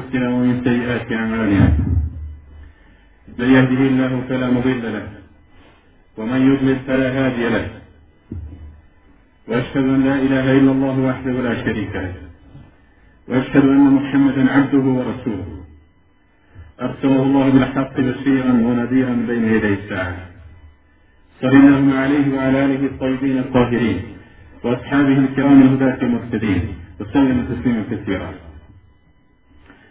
أنفسنا ومن سيئات أعمالنا. من يهده الله فلا مضل له ومن يضلل فلا هادي له. وأشهد أن لا إله إلا الله وحده لا شريك له. وأشهد أن محمدا عبده ورسوله. أرسله الله بالحق بشيرا ونذيرا بين يدي الساعة. صلى الله عليه وعلى آله الطيبين الطاهرين وأصحابه الكرام الهداة المهتدين وسلم تسليما كثيرا.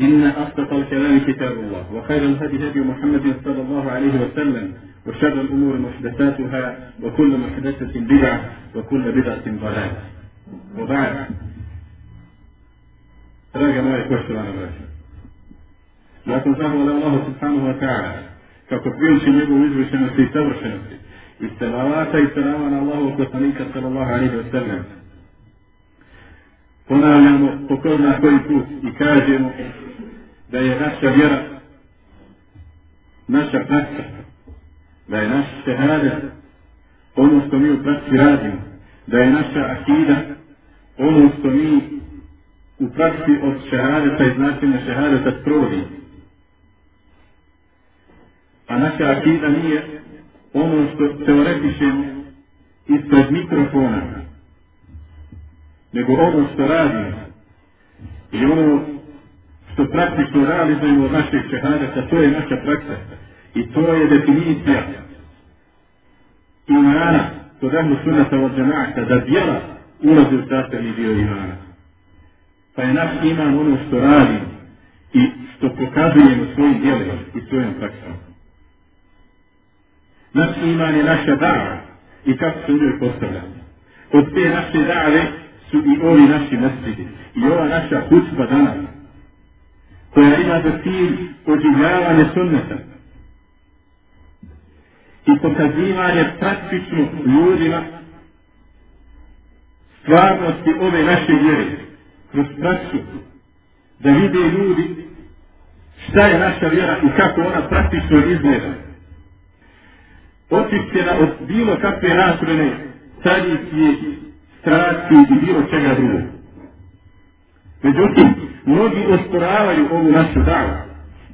إن أصدق الكلام كتاب الله وخير الهدي هدي محمد صلى الله عليه وسلم وشر الأمور محدثاتها وكل محدثة بدعة وكل بدعة ضلال وبعد راجع ما يكوش لنا لا لكن فهو الله سبحانه وتعالى. فكفين شميبه ويزوشنا في تورشنا استلاواتا على الله وكسنينك صلى الله عليه وسلم. Ponavljamo po ko zna koji put i kažemo da je naša vjera, naša praksa, da je naš šehadet ono što mi u praksi radimo, da je naša akida ono što mi u praksi od šehadeta i značenja šehadeta sprovodi. A naša akida nije ono što teoretišemo ispred mikrofona, nego ono što radimo i ono što praktično realizujemo od našeg šehadeta, to je naša praksa. I to je definicija imana kod ahlu sunnata od džemata, da djela ulazi u sastavni dio imana. Pa je naš iman ono što radimo i što pokazujemo svojim djelima i svojom praksom. Naš iman je naša dava i kako se u njoj. Od te naše dave su i ovi naši mesidi i ova naša hutba danas koja ima za cilj oživljavanje sunneta i pokazivanje praktično ljudima stvarnosti ove naše vjere kroz praksu da vide ljudi šta je naša vjera i kako ona praktično izgleda. Očišćena od bilo kakve rasprene, tradicije, strasti i bilo čega drugog. Međutim, mnogi osporavaju ovu našu davu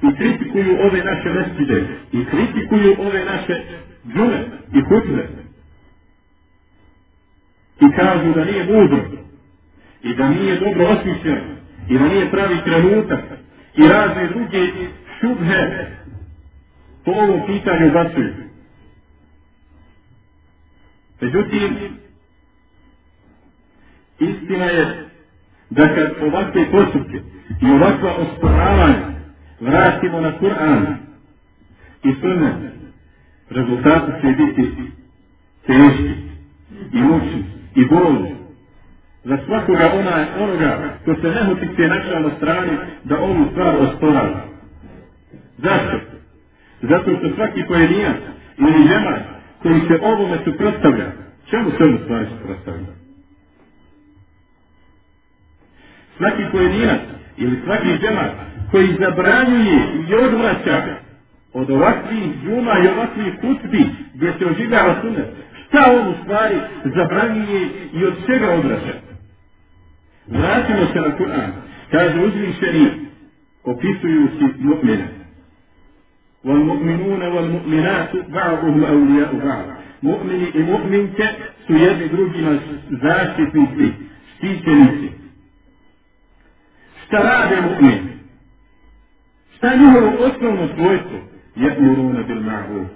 i kritikuju ove naše mesčide i kritikuju ove naše džume i hutbe i kažu da nije mudro i da nije dobro osmišljeno i da nije pravi trenutak i razne druge šubhe po ovom pitanju bacuju. Međutim, istina je da kad ovakve postupke i ovakva osporavanja vratimo na Kur'an i sunnet, rezultati će biti teški i mučni i bolni za svakoga ona, onoga ko se nehotice našao na strani da ovu stvar osporava. Zašto? Zato što svaki pojedinac ili žema koji se ovome suprostavlja, čemu se ovu stvari suprostavlja? Svaki pojedinac ili svaki žema koji zabranjuje i odvraća od ovakvih džuma i ovakvih hutbi gdje se oživljava sunet, šta on u stvari zabranjuje i od čega odvraća? Vratimo se na Kur'an. Kaže uzvišeni, opisujući mu'mine. والمؤمنون والمؤمنات بعضهم أولياء بعض mu'mini i mu'minke su jedni drugima zaštitnici, štićenici. Šta rade mu'min? Šta je njihovo osnovno svojstvo? Je'muruna bil ma'ruf.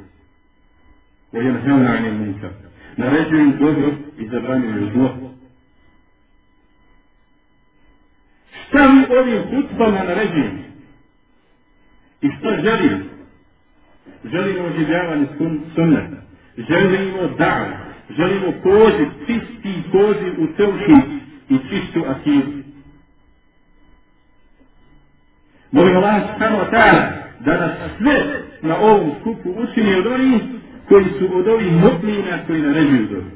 Wa yanhauna 'anil munkar. Naređuju dobro i zabranjuju zlo. Šta mi ovim hutbama naređujemo? I šta želimo? Želimo oživljavanje sunneta. Želimo da. Želimo poziv, čisti poziv u tevhid i čistu akidu. Molim Allah wa ta'ala da nas sve na ovom skupu učini od onih koji su od ovih mu'mina koji naređuju dobro.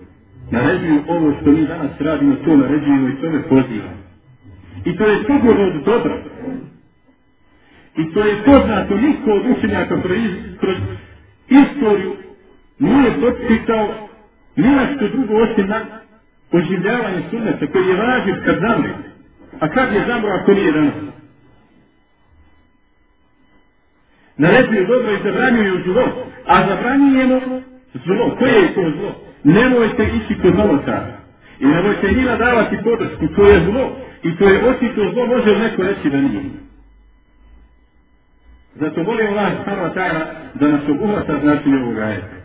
Naređuju ovo što mi danas radimo, to naređujemo i tome pozivamo. I to je sigurno od dobra. I to je poznato, niko od učenjaka kroz istoriju nije podsjetao nije što drugo osim na oživljavanje sunneta koji je važiv kad zamre. A kad je zamro ako nije danas? Naređuju dobro i zabranjuju zlo. A zabranjujemo zlo. Koje je to zlo? Nemojte ići kod novotara. I nemojte njima davati podršku. To je zlo. I to je očito zlo. Može neko reći da nije. Zato molim Allah subhanahu wa ta'ala da nas obuhvata znači ovog ajeta.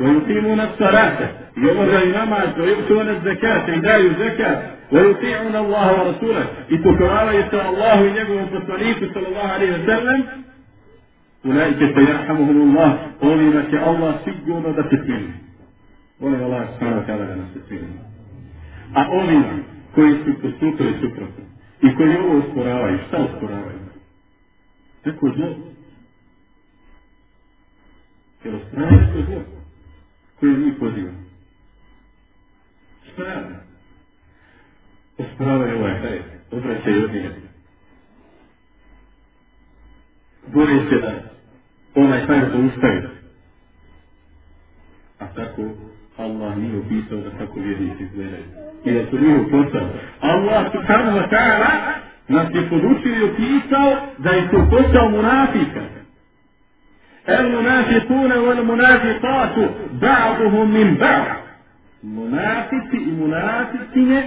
ويقيمون الصلاة يوضع نماز ويؤتون الزكاة يدايو زكاة ويطيعون الله ورسوله يتكرار يسأل الله ينبغي التصريف صلى الله عليه وسلم Ulajke se jerhamuhum Allah, ovima će Allah sigurno da se smiri. Oni Allah stvarno kada nas se. A oni koji su postupili suprotno i koji ovo usporavaju, šta usporavaju? Neko zlo. Jer usporavaju neko zlo koje mi pozivamo. Šta je? Usporavaju ovaj hajde, obraćaju od njega. Bore se da onaj hajr zaustavi. A tako Allah nije opisao da tako vjernici izgledaju. I da su njihov posao. Allah subhanahu wa ta'ala nas je podučio i opisao da je to posao munafika. المنافقون والمنافقات بعضهم من بعض منافق منافقين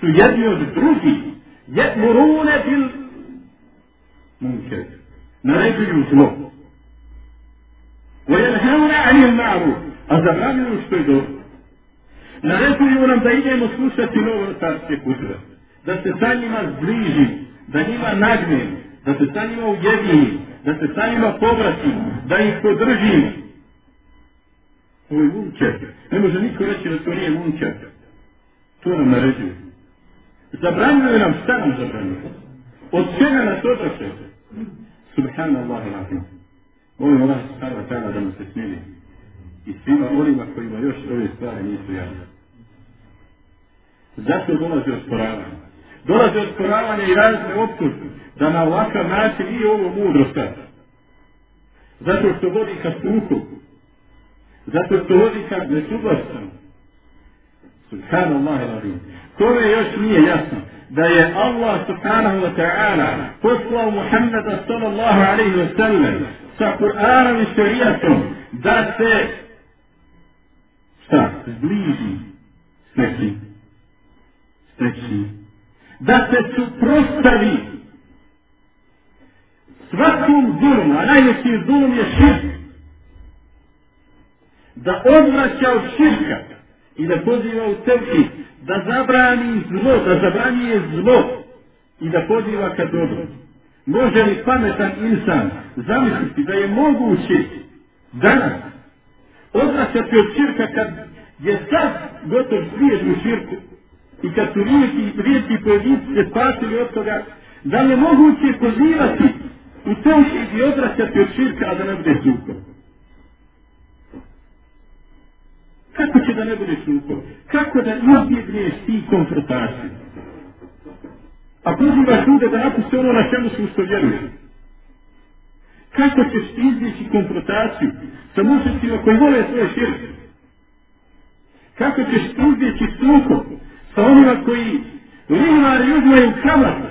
سيدنا بالدروسي يأمرون بالمنكر نريد zlo وينهون عن المعروف أزغاني يشتدوا naređuju nam da idemo slušati novotarske hudbe, da se sa njima zbliži, da njima nagnem, da se sa njima ujedini, da se sa njima povratim, da ih podržim. Ovo je munčer. Ne može niko reći da to nije munčer. To nam naređuje. Zabranjuje nam šta nam zabranjuje. Od čega nas odraše? Subhanallah i Molim Allah subhanahu wa ta'ala da nam se smili. I svima onima kojima još ove stvari nisu jasne. Zašto dolaze osporavanje? Dolaze osporavanje i razne optužbe da na ovakav način nije ovo mudro sad. Zato što vodi ka suhu. Zato što vodi ka nesuglasnom. Subhanallah i Kome još nije jasno da je Allah subhanahu wa ta'ala poslao Muhammeda sallallahu alaihi wa sallam sa Kur'anom i šarijatom da se šta? Zbliži s nekim. S nekim. Da se suprostavi svakom zulmu, a najveći zulum je širk, da odvraća od širka i da poziva u tevhid, da zabrani zlo, da zabranije zlo i da poziva ka dobro. Može li pametan insan zamisliti da je moguće danas odvraćati od širka kad je sad gotov svijet u širku i kad su rijetki, rijetki pojedinci se spasili od toga, da je moguće pozivati u tevhid i odvraćati od širka, a da ne bude sukob. Kako će da ne bude sukob? Kako da izbjegneš ti konfrontaciju? A pozivaš ljude da napuste ono na čemu su što vjeruju. Kako ćeš izbjeći konfrontaciju sa mušicima koji vole svoje širke? Kako ćeš izbjeći sukob sa onima koji lihvari uzmaju kamata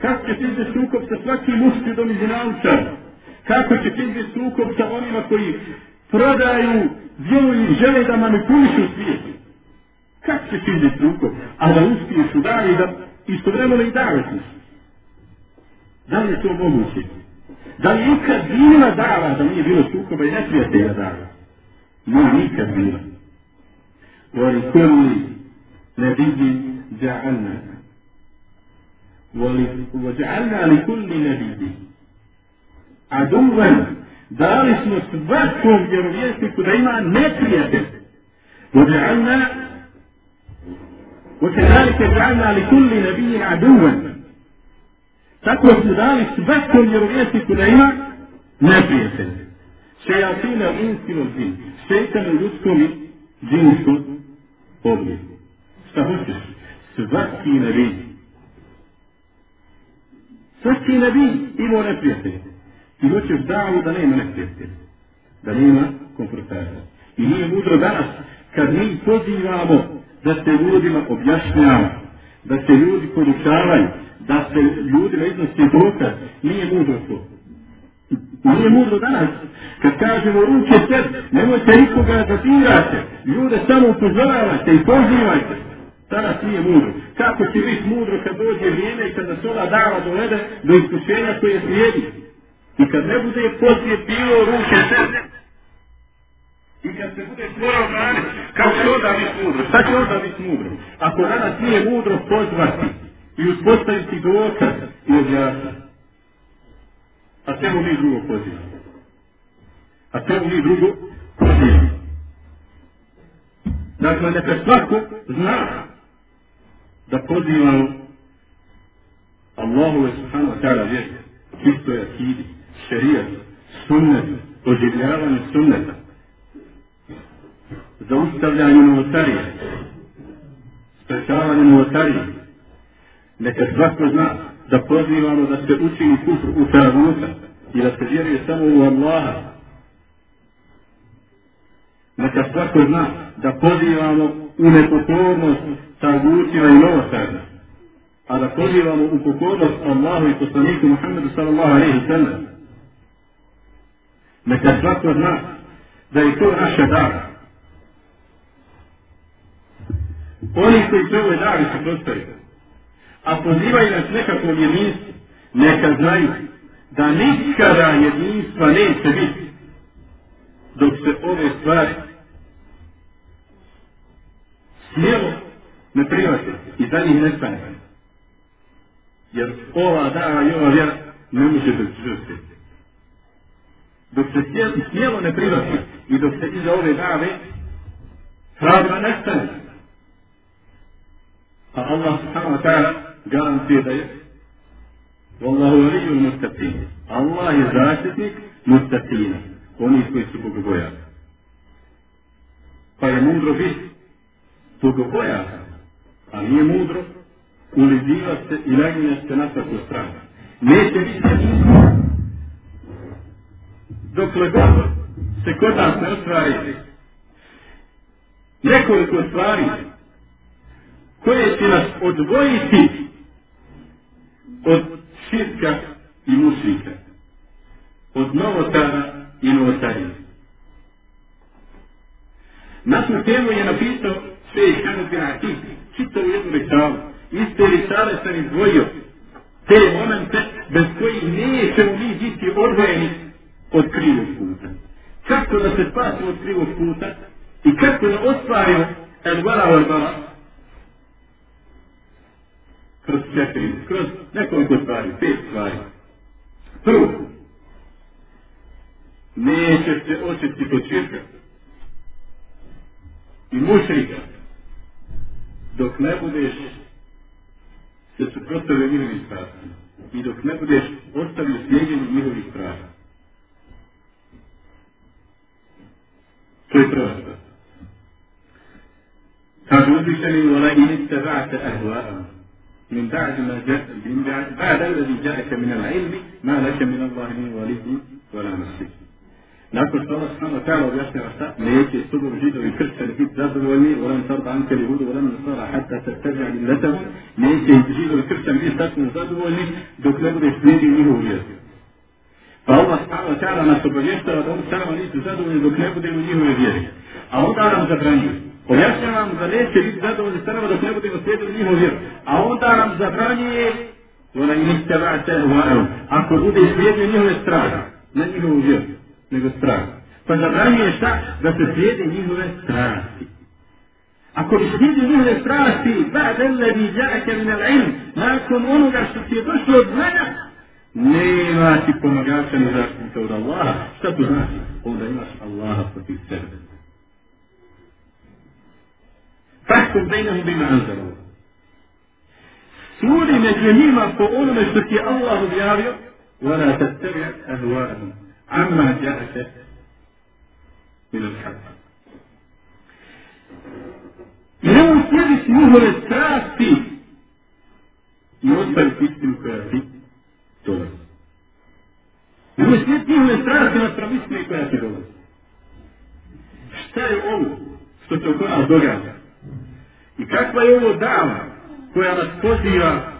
kako će ti izbjeći sukob sa svakim muškidom iz Kako će ti izbjeći sukob sa onima koji prodaju, djeluju i žele da manipulišu svijetu? Kako će ti izbjeći sukob? A da uspiješ u dalje da istovremeno i davetiš. Da li je to moguće? Da li je ikad bila dava da nije bilo sukoba i neprijatelja dava? Nije nikad bila. ولكل نبي جعلنا وجعلنا لكل نبي عدوا dali smo svakom vjerovjesniku da ima neprijatelj. وجعلنا وكذلك جعلنا لكل نبي عدوا. تقوى في ذلك بث لرؤية سليمة نافية. شياطين الإنس والجن. شيطان يسكن جنس قبلي فهوش سبكي نبي. سبكي نبي إمو نافية. في هوش الدعوة دليما نافية. دليما كونفرتاجة إنه مدر بأس. كذلك تزيرامو da se ljudima objašnjava, da se ljudi podučavaju, da se ljudima iznosi dokaz, nije mudro to. Nije mudro danas. Kad kažemo ruke sebi, nemojte nikoga da dirate. Ljude samo upozoravajte i pozivajte. Danas nije mudro. Kako će biti mudro kad dođe vrijeme i kad nas ova dava dovede do iskušenja koje slijedi. I kad ne bude poslije bilo ruke sebi. I kad se bude morao braniti, kako će onda biti mudro? Šta će onda biti mudro? Ako danas nije mudro pozvati i uspostaviti dokaz i objasniti. A čemu mi drugo pozivamo? A čemu mi drugo pozivamo? Dakle, neka svako zna da pozivamo Allahu je subhanahu ta'ala vjeru, čistoj akidi, šerijat, sunnet, oživljavanje sunneta, zaustavljanje novotarije, sprečavanje novotarije. Neka svako zna da pozivamo da se učini kufr u taguta i da se vjeruje samo u Allaha. Neka svako zna da pozivamo u nepokornost tagutima i novotarima, a da pozivamo u pokornost Allahu i poslaniku Muhammedu sallallahu alaihi sallam. Neka svako zna da je to naša dara. Oni koji se ovoj se postavljaju, a pozivaju nas nekakvom jedinstvu, neka znaju da nikada jedinstva neće biti dok se ove stvari smjelo ne private i za njih ne stane. Jer ova dava i ova vjera ne može da žrtve. Dok se smjelo ne privati i dok se iza ove dave hrabra ne stane. A Allah subhanahu wa ta'ala garantuje da je Wallahu waliju mustaqim. Allah je zaštitnik mustaqina. Oni koji su bogobojani. Pa je mudro biti bogobojani. A nije mudro ulizivati se i naginjati se na svaku stranu. Neće biti dokle god se kod nas ne ostvari nekoliko stvari koje će nas odvojiti od širka i mušika, od novotara i novotarija. Na tu temu je napisao Šejh Hamid bin Atik, čitav jednu rečavu. Iste rečave sam izdvojio te momente bez kojih nećemo mi biti odvojeni od krivog puta. Kako da se spasimo od krivog puta i kako da ostvarimo al vala kroz četiri, kroz nekoliko stvari, pet stvari. Prvo, neće se očiti kod širka i mušrika dok ne budeš se suprotstavio njihovim strastima i dok ne budeš ostavio slijedjenje njihovih prava. To je prva stvar. Kažu uzvišeni u lajini tebate ahvaama. من بعد ما جاء من بعد, بعد الذي جاءك من العلم ما لك من الله من ولي ولا نصير Nakon što Allah subhanahu wa ta'ala objašnjava šta, neće stubu židovi kršćani biti zadovoljni, volam tarda anke li budu, volam nasara hatta se teđa li letavu, neće židovi kršćani biti tako zadovoljni dok ne bude slijedio njihovu vjeru. Pa Allah wa ta'ala nas obavještava da oni sama nisu zadovoljni dok ne budemo njihove vjeri. A onda nam zabranjuje. Objašnjava nam da neće biti zadovoljni nama dok ne budemo slijedili njihovu vjeru. A onda nam zabranjuje Ona im istaba'te ahva'ahum. Ako bude slijedio njihove strane, ne njihovu vjeru, nego strane. Pa zabranjuje šta? Da se slijede njihove strasti. Ako bi slijedio njihove strasti, ba'da alladhi ja'aka min al-ilm, nakon onoga što ti je došlo od znanja, ليه ما تكون مجال شنزاك من تود الله شد ما قول ما شاء الله ففي السهل فاحكم بينهم بما أنزل الله سوري نجمي ما قول نشتكي الله بياريو ولا تتبع أهواءهم عما جاءك من الحق Ne uslijedi smuhu restrasti i odpali istim koja je dolazi. Nemoj slijediti njihove strasti naspram istine koja ti dolazi. Šta je ovo što se oko nas događa? I kakva je ovo dava koja nas poziva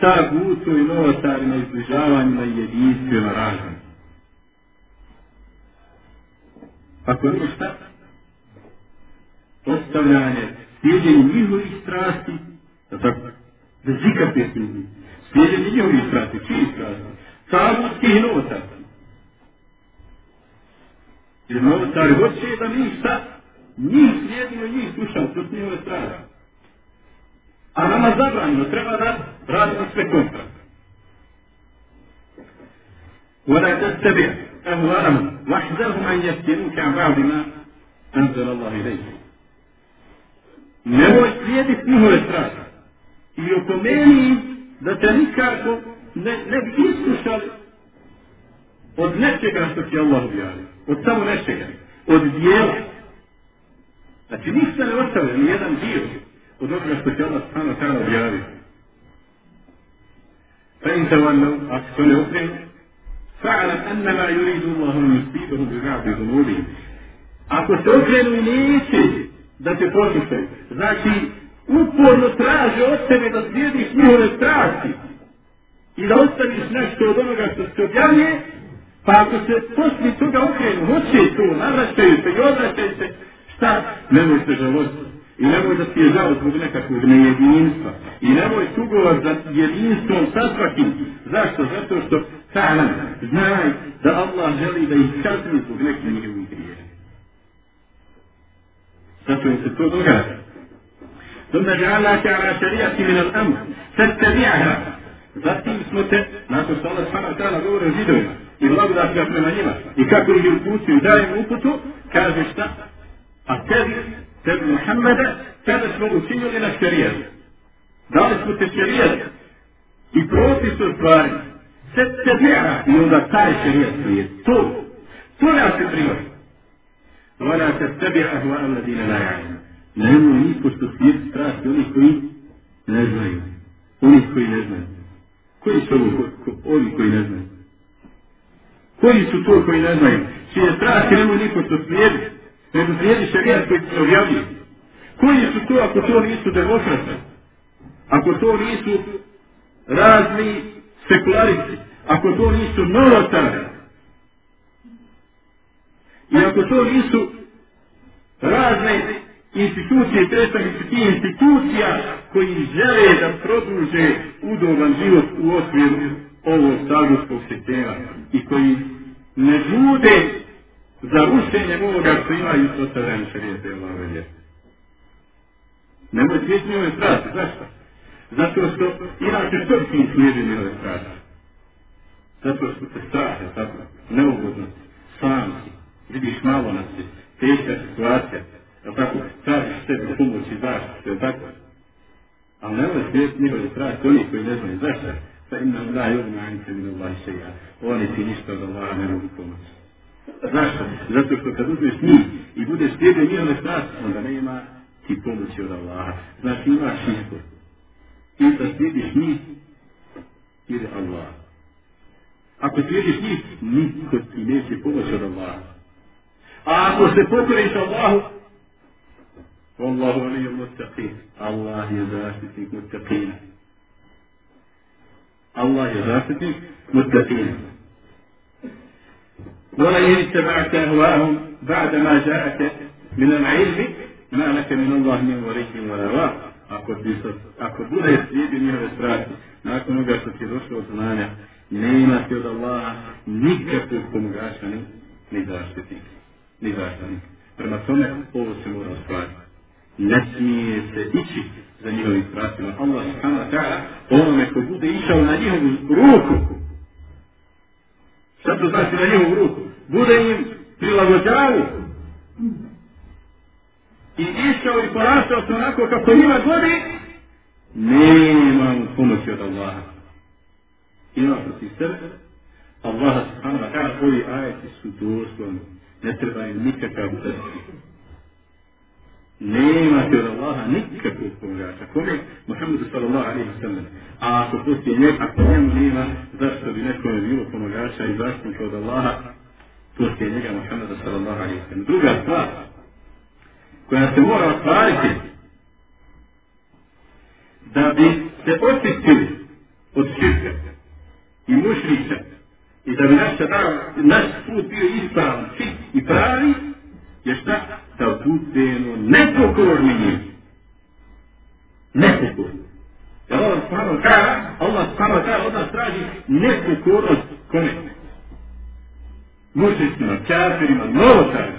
ta gutu i novotarima izbližavanjima i jedinstvima razom? Ako je šta? Ostavljanje, slijedjenje njihovih strasti, da tako, bez ikakve sumnje, slijedjenje njihovih strasti, čiji strasti? Savutskih i novotarskih. Jer novotari hoće da mi šta? Njih slijedimo, njih slušamo, to su njihove strasti. A nama zabranjeno, treba da radimo sve kontra. ولا تتبع أهواءهم واحذرهم أن يفتنوك عن بعض ما أنزل الله إليك. Nemoj slijediti njihove strasti. I opomeni da te nikako ne, ne bi iskušali od nečega što ti Allah objavio. Od samo nečega. Od dijela. Znači ništa ne ostavlja, ni jedan dio od onoga što ti Allah stano tada objavio. Pa in te vannu, ako to ne okrenu, fa'alam annama yuridu Allahu yusibahu bi. Ako se okrenu neće da te poslušaju, znači uporno traže od tebe da slijediš njihove strasti i da ostaviš nešto od onoga što se objavljuje, pa ako se poslije toga okrenu, hoće to, navraćaju se i odvraćaju se, šta? Nemoj se žalostiti. I nemoj da ti je žao zbog nekakvog nejedinstva. I nemoj tugovat za jedinstvom sa svakim. Zašto? Zato što ta'lam, znaj da Allah želi da ih kazni zbog nekih njegovih grijeha. Zato im se to događa. ثم جعلناك على شريعة من الأمر فاتبعها Zatim smo te, nakon što Allah subhanahu ta'ala govori o židovima i blagodat ga prema njima i kako ih je i daje im uputu, kaže šta? A tebi, tebi Muhammeda, kada smo učinili na šarijat. Dali smo te šarijat i propis od stvari. Se tebira i onda taj šarijat prije. To, to nas se privati. Vala se tebi ahva alladine la ja'ina. Nemoj niko što slijedi strasti onih koji ne znaju. Onih koji ne znaju. Koji su ovo, ko, ko, ovi koji ne znaju? Koji su to koji ne znaju? Čije strasti nemoj niko što slijedi. Nego slijedi šarijat koji se objavljuje. Koji su to ako to nisu demokrate? Ako to nisu razni sekularisti? Ako to nisu novotari? I ako to nisu razne institucije, predstavnici tih institucija koji žele da produže udoban život u okviru ovog stavljskog sistema i koji ne bude za rušenjem ovoga što imaju sostavljeni šarijete Allahove. Nemoj svijet njove strasti. Zašto? Zato što inače što ti im slijedi njove strasti? Zato što te strahe, tako, neugodno, sam si, vidiš malo na si, teška situacija, je tako, tražiš sebi pomoć i zaštitu, je tako? Ali nemoj svijet njove strasti, oni koji ne znaju zašto, pa im nam da jogna anke min Allah šeja, oni ti ništa od Allaha ne mogu pomoći. Zašto? Zato što kad uzmeš njih i budeš slijedio njihove strasti, onda nema ti pomoći od Allaha. Znači imaš izbor. I da slijediš njih ili Allah. Ako slijediš njih, niko ti neće pomoći od Allaha. A ako se pokoriš Allahu, Wallahu aliju mustaqim. Allah je zaštitnik mustaqina. Allah je zaštitnik mustaqina. ولئن اتبعت اهواءهم بعد ما جاءك من العلم ما لك من الله من ولي ولا واق ako, ti se, ako bude slijedio njihove strasti, nakon onoga što ti je došlo od znanja, ne imati od Allaha nikakvog pomogača ni, ni zaštitnika. Ni zaštitnika. Prema tome, ovo se mora ostvariti. Ne smije se ići za njihovim strastima. Allah subhanahu wa ta'ala onome ko bude išao na njihovu ruku. Šta to znači na njihovu ruku? Bude im prilagođavu. I išao i porastao se onako kako njima godi, nema mu pomoći od Allaha. Ima protiv sebe, Allah subhanahu wa ta'ala, ovi ajeti su doslovni. Ne treba im nikakav srsti. Nema ti od Allaha nikakvog pomogača. Kome? Muhammedu sallallahu alaihi wa sallam. A ako poslije njeg, ako njemu nema, zašto bi nekome bilo pomogača i zaštitnika od Allaha, poslije njega Muhammedu sallallahu alaihi wa sallam. Druga stvar, koja se mora ostvariti, da bi se očistili od širka i mušrića i da bi naš, naš put bio ispravan, čist i pravi, je šta? Da budemo nepokorni njim. Nepokorni. Jer Allah subhanahu wa ta'ala, Allah subhanahu wa ta'ala od nas traži nepokornost kome? Mušicima, kafirima, novotarima.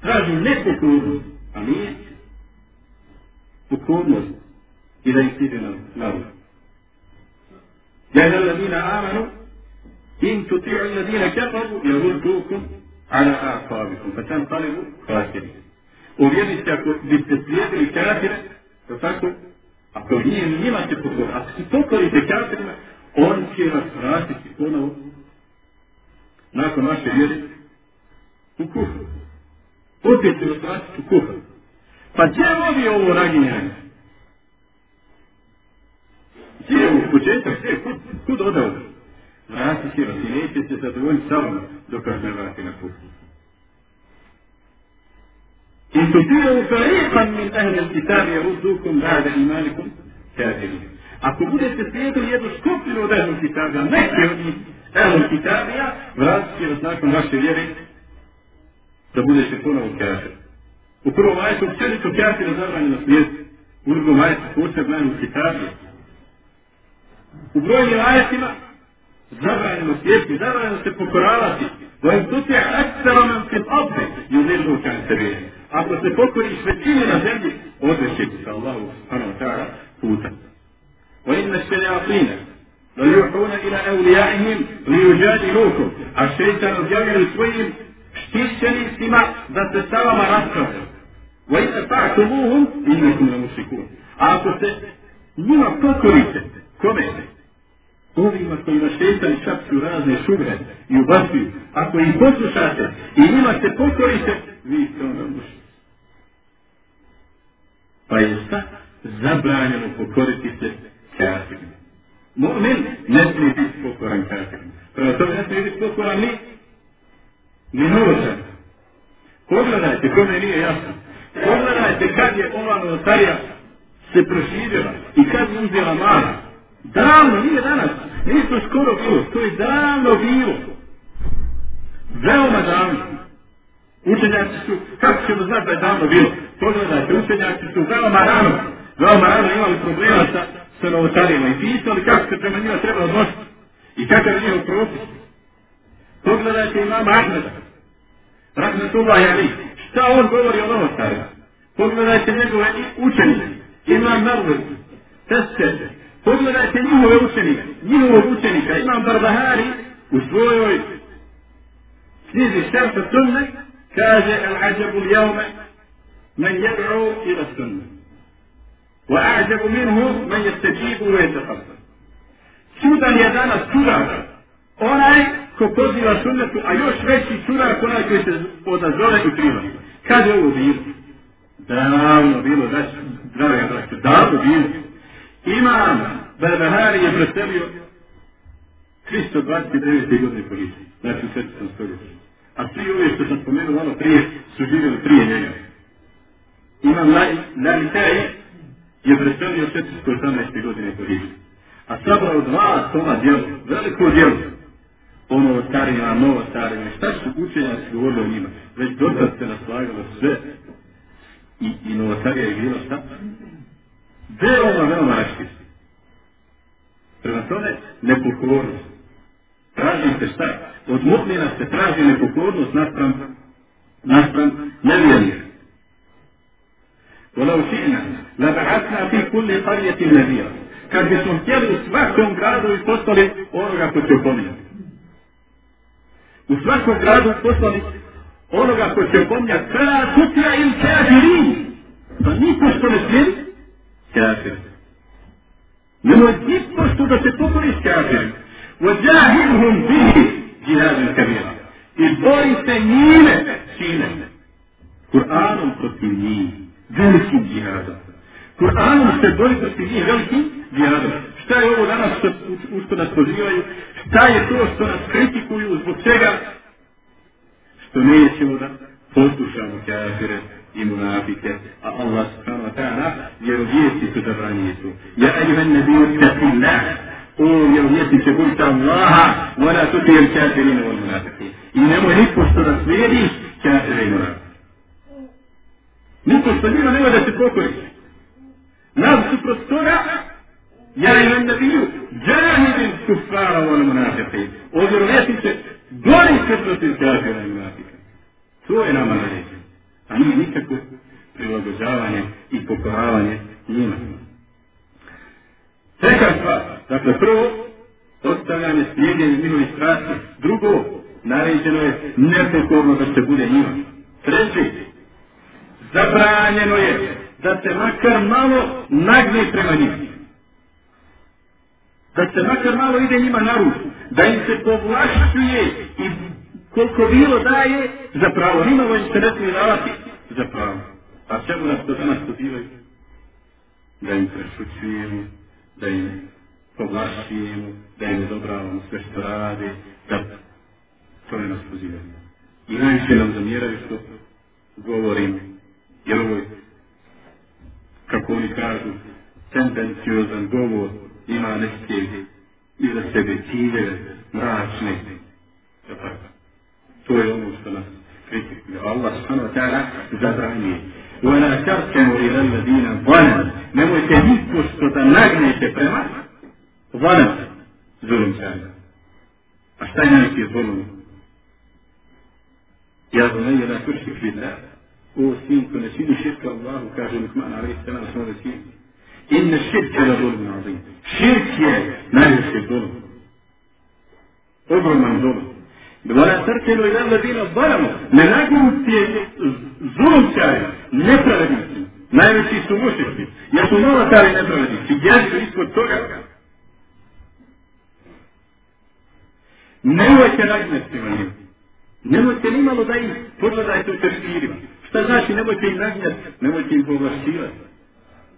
Traži nepokornost, a nije pokornost i da im side na navu. Ja je ladina amanu, in tuti'u ladina kafaru, yahuddukum ala aqabikum, pa tam talibu khasiri. Uvjerite ako biste slijedili kafire, tako, ako nije njima će pokoriti, ako si pokorite kafirima, on će vas vratiti ponovo nakon vaše vjere u kufru. Opet će vas vratiti u. Pa gdje vodi ovo raginjanje? Gdje je u početak? Gdje? Kud, kud ode ovo? Vrati će vas i neće se zadovoljiti samo dok vas ne vrati na put. In tutiru fariqan min ahli al-kitab yaruddukum ba'da imanikum kafirin. Ako budete slijedili jednu skupinu od ahli kitabija, neke od njih ahli kitabija, vratit će vas nakon vaše vjere da budete ponovo kafir. U prvom ajetu općenito kafira zabranjeno slijediti. U drugom ajetu posebno ahli kitabija. U brojnim ajetima zabranjeno slijediti, zabranjeno se pokoravati. Da im tuti aksara man fil abde yudillu kan sabila. Ako se pokoriš većini na zemlji, odveći ti sa Allahu subhanahu wa ta'ala puta. Wa inna šejatina la yuhuna ila awlijaihim li yujadilukum. A šeitan objavljaju svojim štićenicima da se sa vama raspravljaju. Wa inna ta'tumuhum innakum la mušikun. A ako se njima pokorite, kome? Ovima kojima šeitani šapću razne šubre i ubacuju, ako ih poslušate i njima se pokorite, vi ste onda. Pa je šta? Zabranjeno pokoriti se kafirima. Mu'min ne smije biti pokoran kafirima. Prema tome ne smije biti pokoran ni ni novotan. Pogledajte, kome nije jasno. Pogledajte kad je ova novotarija se proširila i kad je uzela mana. Davno, nije danas. To skoro bilo, to je davno bilo. Veoma davno. Učenjaci su, kako ćemo znati da je davno bilo? Pogledajte, učenjaci su veoma rano, veoma rano imali problema sa, sa novotarima i pisali kako se prema njima treba odnositi. I kakav je njihov propis. Pogledajte imama Ahmeda. Rahmetullahi Ali. Šta on govori o novotarima? Pogledajte njegove učenike. Imam Narvez. Pogledajte njihove učenike, njihovog učenika, imam Barbahari u svojoj knjizi Šerta Sunne, kaže Al-Ađabu l-javme men jed'u ila sunne. Wa a'đabu minhu men jesteđibu u etafasa. Čudan je danas čudan, onaj ko poziva sunnetu, a još veći čudan onaj koji se odazove i prima. Kad je ovo bilo? Davno bilo, znači, draga braća, davno bilo. Imam Barbahari je preselio 329. godine po znači u 4. stoljeću. A svi ove što sam spomenuo malo prije su živjeli prije njega. Imam Lalitai je preselio 418. godine po Lici. A sabrao dva toma djela, veliko djelo. Ono starima, novo starima. Šta su učenjaci govorili o njima? Već dotad se naslagalo sve i, i novotarija je bilo šta? Veoma, veoma raščisti. Prema tome, nepokornost. Traži se šta? Od mu'mina se traži nepokornost naspram, naspram nevjernika. ولو شئنا لبعثنا في كل قرية نذيرا kad bismo htjeli u svakom gradu i poslali onoga ko će opominjati. U svakom gradu poslali onoga ko će opominjati. Kada kutija im kafirin. Pa niko što ne smijeli kafir. Nemoj niko što da se pokoriš kafirin. وجاهدهم به جهادا كبيرا i bori se njime čine. Kur'anom protiv njih, velikim džihadom. Kur'anom se bori protiv njih velikim džihadom. Šta je ovo danas što, u što nas pozivaju? Šta je to što nas kritikuju? Zbog čega? Što nećemo da poslušamo kafire I munafike, a Allah subhanahu wa ta'ala vjerovijesti su zabranjuje tu. Ja ejuhan nebiju taqillah, o vjerovjesniče budite Allaha, wala tutijel kafirina wal munafike. I nemoj niko što da slijediš kafire i munafike. Niko što njima nema da se pokoriš. Nas suprot toga, ja imam nabiju, džahidin kufara wal munafike. O vjerovjesniče, bori se protiv kafira i munafika. To je nama naređeno. A nije nikako prilagođavanje i pokoravanje njima. Treća stvar, dakle prvo, ostavljanje slijedjenja njihovih strasti. Drugo, naređeno je nepokorno da se bude njima. Treći, zabranjeno je da se makar malo nagne prema njima. Da se makar malo ide njima na ruku. Da im se povlašćuje i koliko bilo daje za pravo. Nimalo im se ne smije davati za pravo. A čemu nas to danas pozivaju? Da im prešućujemo, da im povlašćujemo, da im odobravamo sve što rade, da to ne nas pozivaju. I najviše nam zamjeraju što govorim, jer ovo je, kako oni kažu, tendenciozan govor ima neke iza sebe ciljeve, mračne, da tako. To je ono što nas kritikuje. Allah subhanahu wa ta'ala zabranjuje. وَلَا تَرْكَنُوا إِلَى الَّذِينَ ظَلَمُوا Nemojte nipošto da nagnete prema ظلم zulum čarima. A šta je najveći zulum? Ja bunayya la tušrik billah. O sinko, ne čini širka Allahu, kaže Lukman alaihi sallam svome sinu. Inne širke la zulum azim. Širk je najveći zulum. Ogroman zulum. Dvora srce ili nam ladina zbaramo, ne nagnutije zulumčari, nepravednici, najveći su mušnici, jer su novatari nepravednici, jesu ispod toga. Nemojte nagnjati njima. Nemojte nimalo da ih pogledajte u teškirima. Šta znači nemojte im nagnesti, Nemojte im povlaštivati.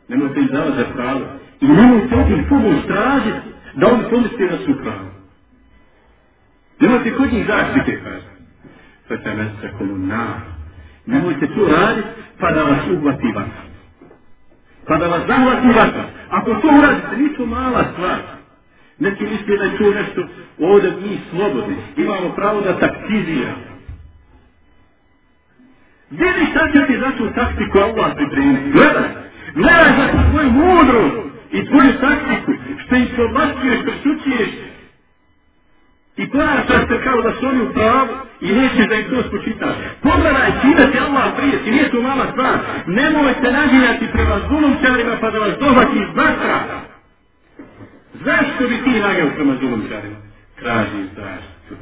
Nemojte im davati za pravo. I nemojte im pomoć tražiti da oni pomisli da su pravo. Nemojte kod njih zaštite, kaže. Fetemessakum nar. Nemojte to raditi, pa da vas uhvati vatra. Pa da vas zahvati vatra. Ako to uradite, nije to mala stvar. Neki misli da je to nešto ovdje mi slobodni. Imamo pravo da taktiziramo. Vidi šta će ti za tu taktiku Allah pripremiti. Gledaj. Gledaj za tvoju mudrost i tvoju taktiku. Što im odlačuješ, prešućuješ, i ponašaš se kao da su oni u pravu i nećeš da im to spočitaš. Pogledaj, čita ti Allah prije, ti nije to mala stvar. Nemojte naginjati prema zulumčarima pa da vas dohvati iz vatra. Zašto bi ti nagao prema zulumčarima? Traži zaštitu.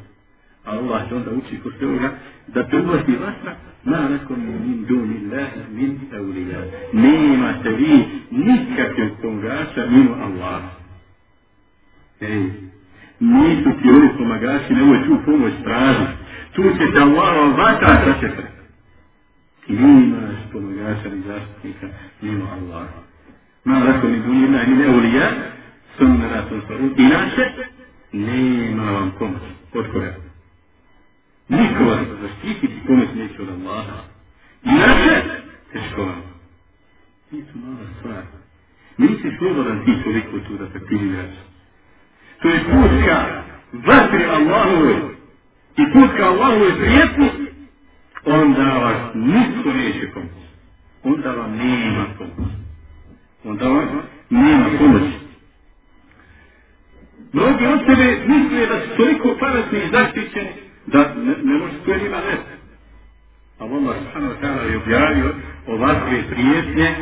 Allah će onda uči kod toga da te uvati vatra ma lakum min duni Allahi min awliya. Nemate vi nikakvog pomagača mimo Allaha. Ej, nisu ti oni pomagači, nemoj tu pomoć tražiti. Tu će te Allahova vatra sačekati. Nimaš pomagača ni zaštitnika, mimo Allaha. Ma lako mi dunjina ni neulija, sunna rasul faru. Inače, nema vam pomoć. Od koga? Niko vas zaštititi pomoć neće od Allaha. Inače, teško vam. Nisu mala stvar. Nisi slobodan ti toliko tu da taktiviraš to je put ka vatri Allahove i put ka Allahove prijetni, onda vas niko neće pomoći. onda vam nema pomoći. Onda vam nema pomoći. Mnogi od sebe misle da su toliko pametni i zaštićeni da ne, ne može to njima. A Allah subhanahu wa ta'ala je objavio ovakve prijetnje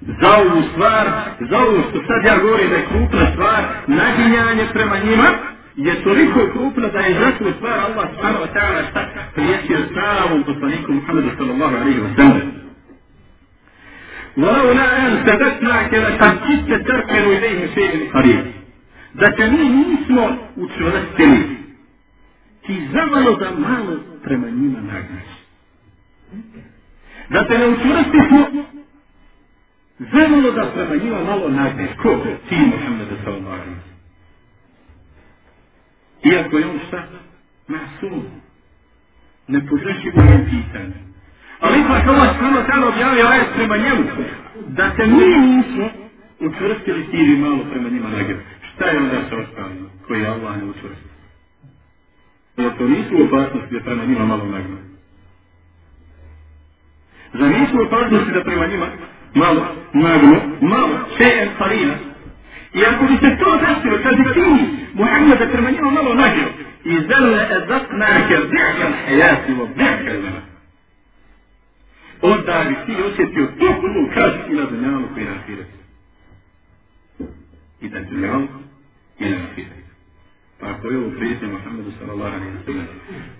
za ovu stvar, za ovu što sad ja govorim da je krupna stvar, naginjanje prema njima, je toliko krupna da je za tu stvar Allah subhanahu wa ta'ala šta prijetio samom poslaniku Muhammedu sallallahu alaihi wa sallam. ولولا أن ثبتناك لقد كدت تركن إليه شيء قريب. Da te mi nismo učvrstili, ti zamalo da malo prema njima nagnaš. Da te ne učvrstiš zamalo da prema njima malo nagneš. Ko? Ti Muhammed sallallahu Iako je on šta? Masum. Nepogrešivo je pitanje. Ali ipak Allah samo tamo objavio ajet prema njemu. Da se mi nismo učvrstili ti malo prema njima nagneš. Šta je onda sa ostalima koji Allah ne učvrstio? Jer to nisu opasnosti da prema njima malo nagnu. Zar nisu opasnosti da prema njima مر مر مر شيئا قليلا يقول الدكتور تذكر تذكرني محمد الترمذي والله نجر إذا لأذقناك ضعف الحياة وضعف الممات onda bi ti osjetio toplu kašu i na dunjalku i na ahiretu. I na dunjalku i na ahiretu. Pa ako je ovo prijetnje Muhammedu sallallahu alaihi wa sallam,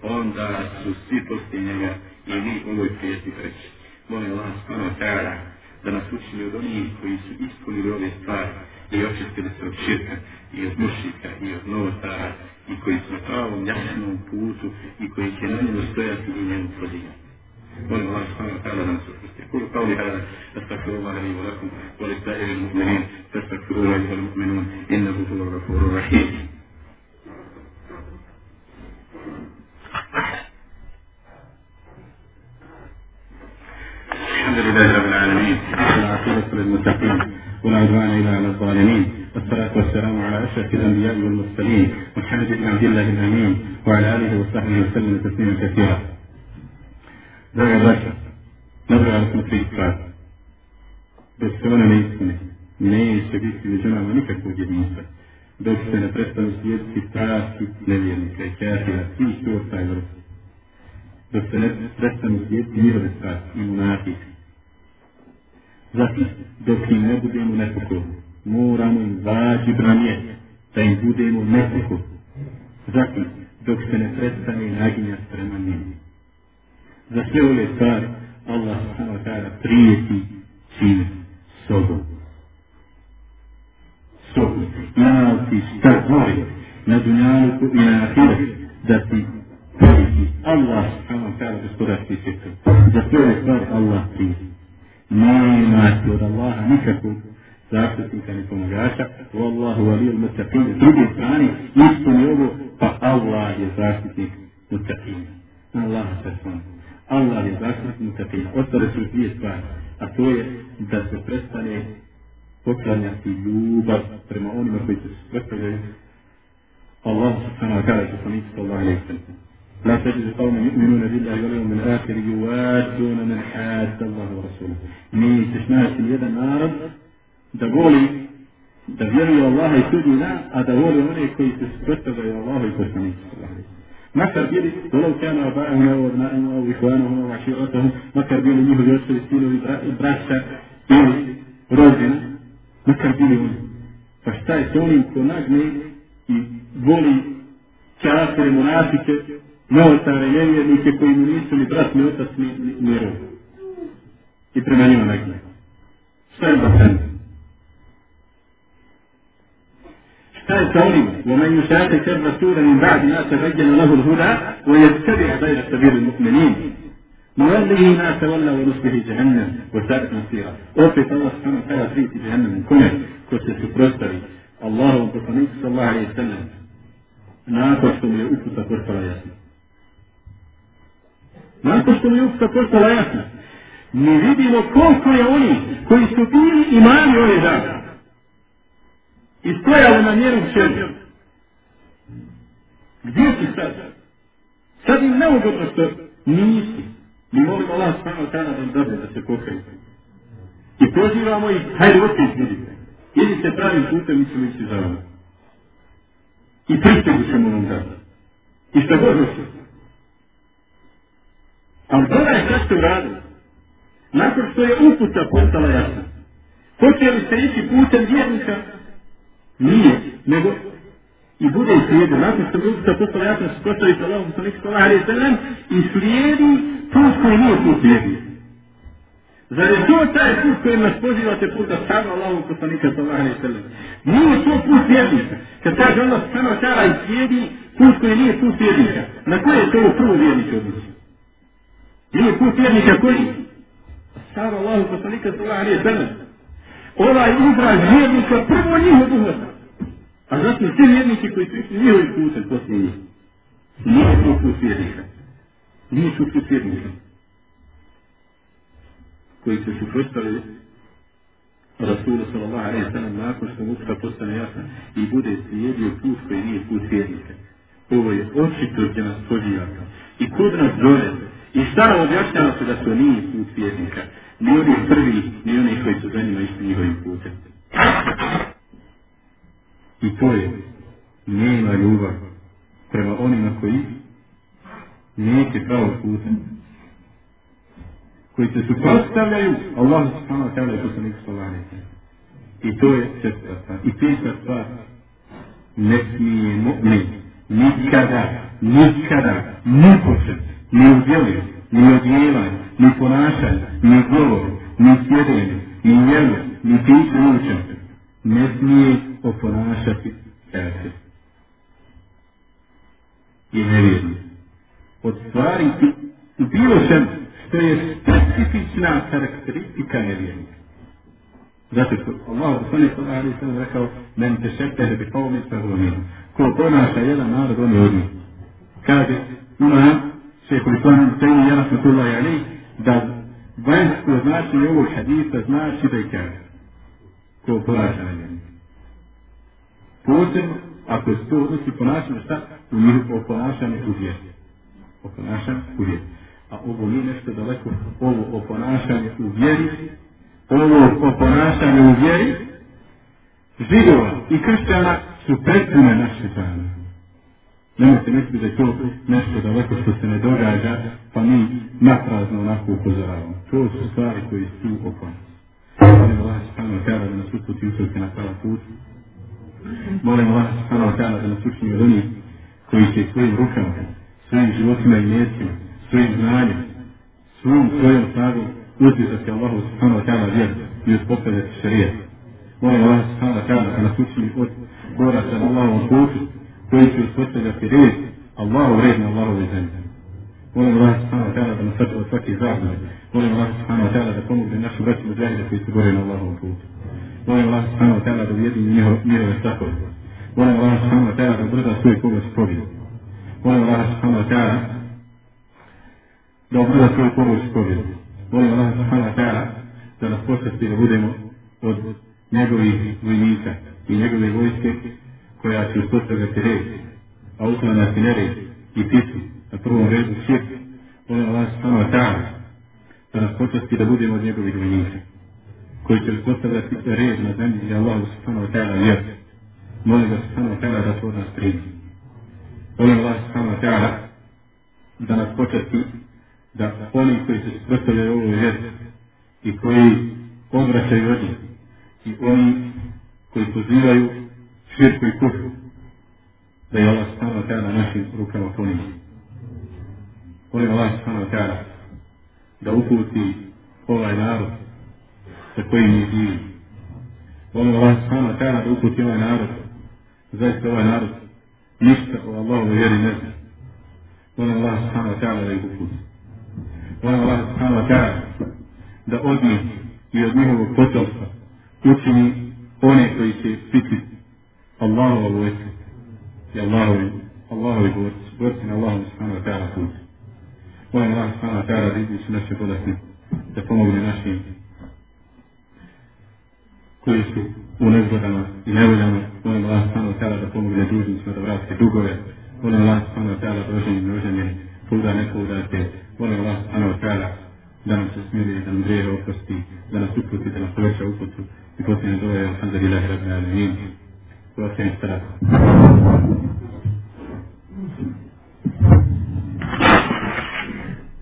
onda su svi poslije njega i mi ovoj prijetnji preći. Molim Allah subhanahu wa ta'ala da nas učini od onih koji su ispunili ove stvari i očistili se od širka i od mušika i od novotara i koji su na pravom jasnom putu i koji će na njemu stojati i njemu podijati. molim Allah subhanahu wa ta'ala da nas oprosti. Kulu qavli hada, astagfirullah li wa lakum, wa li sa'iri mu'minin, fastagfiruhu ayyuha للمتقين ولا عدوان إلا على الظالمين. والصلاة والسلام على أشرف الأنبياء والمرسلين. محمد بن عبد الله الأمين. وعلى آله وصحبه وسلم تسليما كثيرا. دعي الرشا نرجع لكم في الكتاب بس كمان ما يسمع من اي شبيه في الجنة ما نكتب وجد موسى بس أنا بريستون سيد كتاب نبي الكافر في سور سايبر. بس أنا بريستون سيد في الكتاب المناقشه Zatim, dok im ne budemo nepokorni, moramo im vađi da im budemo nepokorni. Zatim, dok se ne prestane naginjati prema njima. Za sve ove stvari Allah ta'ala prijeti čime sobom. Sobom. Ja ti šta gori na dunjalu i na ahiret da ti prijeti Allah ta'ala gospodarski svijetom. Za sve ove stvari Allah prijeti. Nema ti od Allaha nikakvog zaštitnika ni pomagača. Wallahu waliyul mutaqin. S druge strane, ispuni ovo, pa Allah je zaštitnik mutaqin. Allah se svojom. Allah je zaštitnik mutaqin. Ostale su dvije stvari, a to je da se prestane poklanjati ljubav prema onima koji se suprotstavljaju Allah subhanahu wa ta'ala i poslanici sallallahu alaihi sallam. لا تجد قوم يؤمنون بالله واليوم الآخر يوادون من حاد الله ورسوله. مي تشمعت اليد النار؟ دبولي دبولي والله يسودي لا ادبولي هنا كي تسبتك يا الله يكسني ما كربيلي ولو كان آباؤنا وابناؤنا وإخوانهم وعشيرتهم ما كربيلي يهو يرسل يسيلوا براسا روزنا؟ ما كربيلي هنا فاشتاي سوني كوناجني يبولي كافر منافكه novotare nevjernike koji mu nisu ni brat, ni otac, ni, ni, ni rod. I prema njima nagne. Šta je bakan? Šta je sa onim? ومن يشاكك الرسول من بعد ما تبين له الهدى ويتبع غير سبيل المؤمنين نوله ما تولى ونصبه جهنم وساءت مصيرا opet Allah subhanahu wa ta'ala priti jahannam kome ko se suprostavi Allahu poslaniku sallallahu alaihi sallam nakon što mu je uputa postala jasna. Nakon što je uputa postala jasna, mi vidimo koliko je oni koji su bili imani ove dane i stojali na njenom čelu. Gdje su sad? Sad im neugodno što nisi. Mi molimo Allah wa ta'ala da im da se pokaju. I pozivamo ih, hajde opet vidite. Idite pravim putem, mi ćemo ići za vama. I prisegu ćemo vam dati. I što god. Ali je šta ste uradili. Nakon što je uputa postala jasna. Hoće li se ići putem vjernika? Nije, nego i bude i slijedi. Nakon što je uputa postala jasna, se postavi sa Allahom, sa nekako Allah, i slijedi put koji nije put vjernika. Zar je to taj put kojim nas pozivate puta sama Allahom poslanika sallallahu alaihi sallam? Nije to put vjernika. Kad kaže Allah sama tara i slijedi put koji nije put vjernika. Na koje je to prvo vjernik odnosi? Nije put vjernika koji? Sama Allahom poslanika sallallahu alaihi sallam. Ovaj ubraz vjernika prvo njih obuhvata. A zatim svi vjernici koji su išli njihovim putem poslije njih. Nije to put vjernika. Nije to put vjernika koji se suprotstavili Rasulu sallallahu alaihi sallam nakon što mutra postane jasna i bude slijedio put koji nije put vjernika. Ovo je očito gdje nas pozivaka. I kod nas zove. I nam objašnjava se da to nije put vjernika. Ni oni prvi, ni oni koji su za njima išli njihovim putem. I to je nema ljubav prema onima koji neće pravog putem koji se suprotstavljaju Allah subhanahu wa ta'ala i poslaniku sallallahu I to je četvrta stvar. I peta stvar, ne smije mu'min nikada, nikada, ni počet, ni u djelu, ni odjevanju, ni ponašanju, ni govoru, ni sjedenju, ni jelu, ni piću učen, ne smije oponašati kafir. I nevjerni. Od stvari bilo čemu to je specifična karakteristika nevjernika. Zato što Allah poslanik sallallahu alejhi ve sellem rekao men tešebehe bi qawmin fa huwa. Ko ponaša jedan narod on je od njih. Kaže ima šejh Islam Taymi rahmetullahi alejhi da vanjsko značenje ovog hadisa znači da je kaže ko ponaša nevjernika. Posebno ako se to odnosi ponašanje šta? U njihovo ponašanje u vjeri. O u vjeri a ovo nije nešto daleko, ovo o ponašanju u vjeri, ovo o ponašanju u vjeri, židova i kršćana su pretpune naše dane. Nemojte misliti da je to nešto daleko što se ne događa, pa mi naprazno onako upozoravamo. To su stvari koji su oko. Molim Allah subhanahu wa ta'ala da nas uputi utoke na prava put. Molim Allah subhanahu wa ta'ala da nas učini od onih koji će svojim rukama, svojim životima i mjestima, svojim znanjem, svom svojom snagom utjecati Allahu subhanahu wa ta'ala vjer i uspostavljati šarijet. Molim Allah subhanahu wa ta'ala da nas učini od boraca na Allahovom putu koji će uspostavljati red, Allahu red na Allahove zemlje. Molim Allah subhanahu wa ta'ala da nas sačuva svaki zabune. Molim Allah subhanahu wa ta'ala da pomogne našim braćima džahide koji se bore na Allahovom putu. Molim Allah subhanahu wa ta'ala da ujedini njihove stakove. Molim Allah subhanahu wa ta'ala da brza svoj pomoć pobjede. Molim Allah subhanahu wa ta'ala da obrada svoju pomoć pobjedu. Molim Allah subhanahu wa ta'ala da nas počasti da budemo od njegovih vojnika i njegove vojske koja će uspostavljati red, a uklanjati nered i pitu na prvom redu širk. Allah subhanahu wa ta'ala da nas počasti da budemo od njegovih vojnika koji će uspostavljati red na zemlji gdje Allah subhanahu wa ta'ala vjer. Molim ga subhanahu wa da to nas primi. Molim Allah subhanahu wa ta'ala da nas počasti da oni koji se suprotstavljaju ovoj vjeri i koji odvraćaju od njih i oni koji pozivaju širku i kufru da je Allah stano tada na našim rukama ponima. Molim Allah stano tada da uputi ovaj narod sa kojim mi živi. Molim Allah stano tada da uputi ovaj narod zaista ovaj narod ništa o Allahovoj vjeri ne zna. Molim Allah stano tada da ih uputi. Molim Allah subhanahu wa ta'ala da od njih i od njihovog potomstva učini one koji će biti Allahova vojska i Allahovi, Allahovi borci, borci na Allahom put. Allah subhanahu wa ta'ala da izliči naše bolesne, da pomogne našim koji su u nezgodama i nevoljama. Molim Allah subhanahu wa ta'ala da pomogne dužnicima da vrate dugove. Molim Allah subhanahu wa ta'ala da oženi neoženjeni, pouda neko udate, Allah ta'ala da nam se smiri, da nam greje oprosti, lana su putite, da nas poveća uputu i posljednje dove, alhamdulillahi rabbi alamin.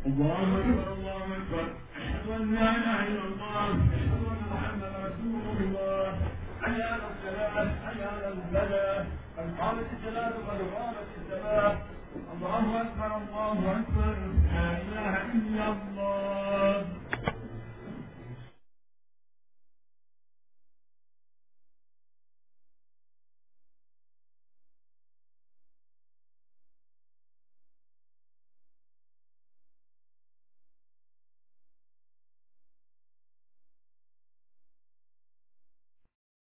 الله أكبر الله أكبر أشهد أن لا إله إلا الله أشهد أن محمدا رسول الله حي على الصلاة حي على الفلاح قد قامت الصلاة قد قامت الصلاة الله أكبر الله أكبر لا إله إلا الله